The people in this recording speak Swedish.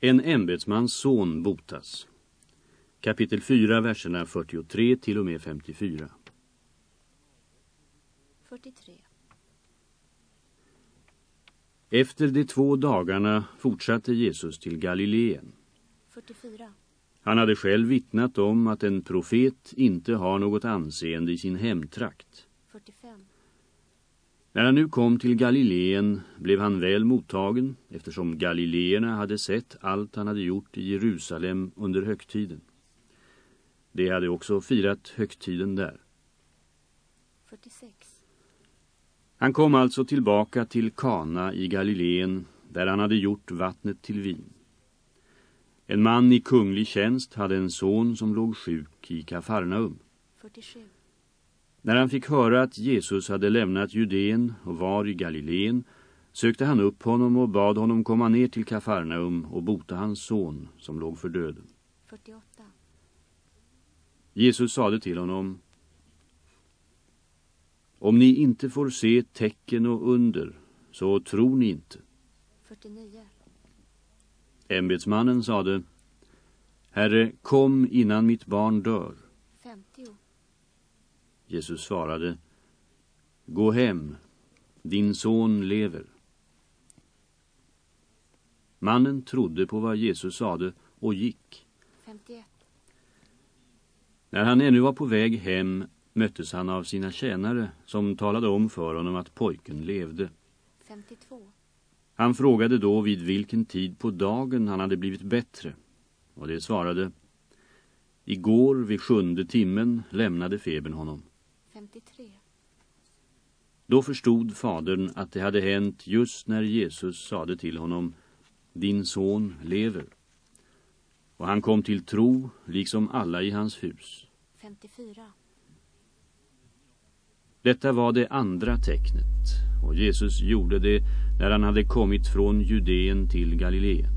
En ämbetsmans son botas. Kapitel 4, verserna 43 till och med 54. 43. Efter de två dagarna fortsatte Jesus till Galileen. 44. Han hade själv vittnat om att en profet inte har något anseende i sin hemtrakt. 45. När han nu kom till Galileen blev han väl mottagen eftersom galileerna hade sett allt han hade gjort i Jerusalem under högtiden. De hade också firat högtiden där. 46. Han kom alltså tillbaka till Kana i Galileen där han hade gjort vattnet till vin. En man i kunglig tjänst hade en son som låg sjuk i Kafarnaum. 47. När han fick höra att Jesus hade lämnat Judeen och var i Galileen sökte han upp honom och bad honom komma ner till Kafarnaum och bota hans son som låg för döden. 48. Jesus sade till honom Om ni inte får se tecken och under så tror ni inte. 49. Ämbetsmannen sade Herre, kom innan mitt barn dör. 50. Jesus svarade Gå hem, din son lever. Mannen trodde på vad Jesus sade och gick. 51. När han ännu var på väg hem möttes han av sina tjänare som talade om för honom att pojken levde. 52. Han frågade då vid vilken tid på dagen han hade blivit bättre. Och det svarade Igår vid sjunde timmen lämnade febern honom. 53. Då förstod fadern att det hade hänt just när Jesus sade till honom Din son lever. Och han kom till tro liksom alla i hans hus. 54. Detta var det andra tecknet och Jesus gjorde det när han hade kommit från Judeen till Galileen.